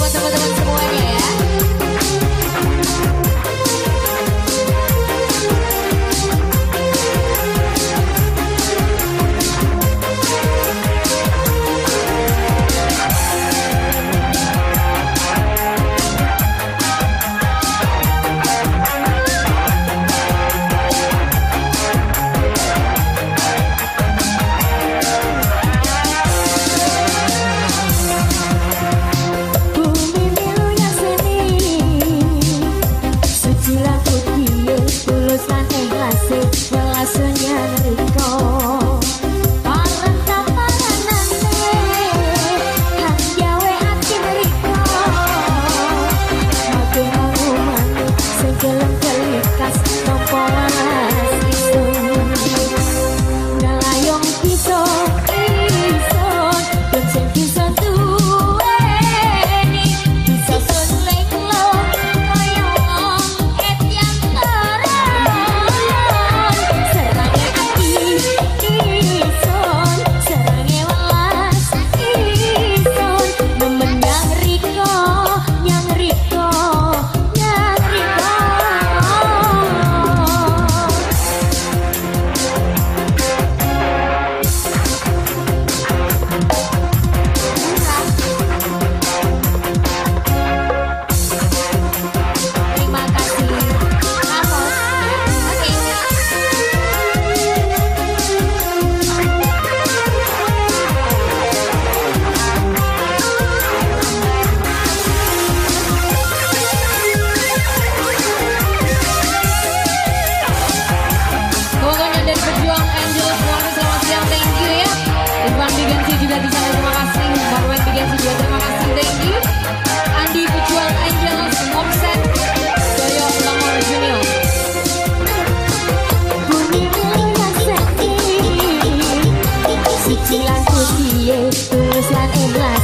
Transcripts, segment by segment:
buat teman-teman semuanya ya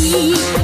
see.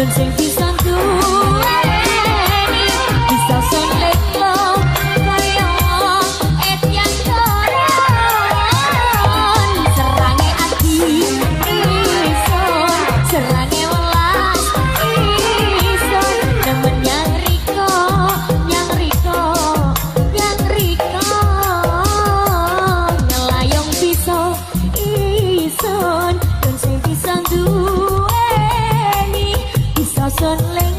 Don't say xuân lên.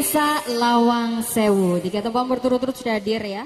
Desa Lawang Sewu. Tiga tempat berturut-turut sudah hadir ya.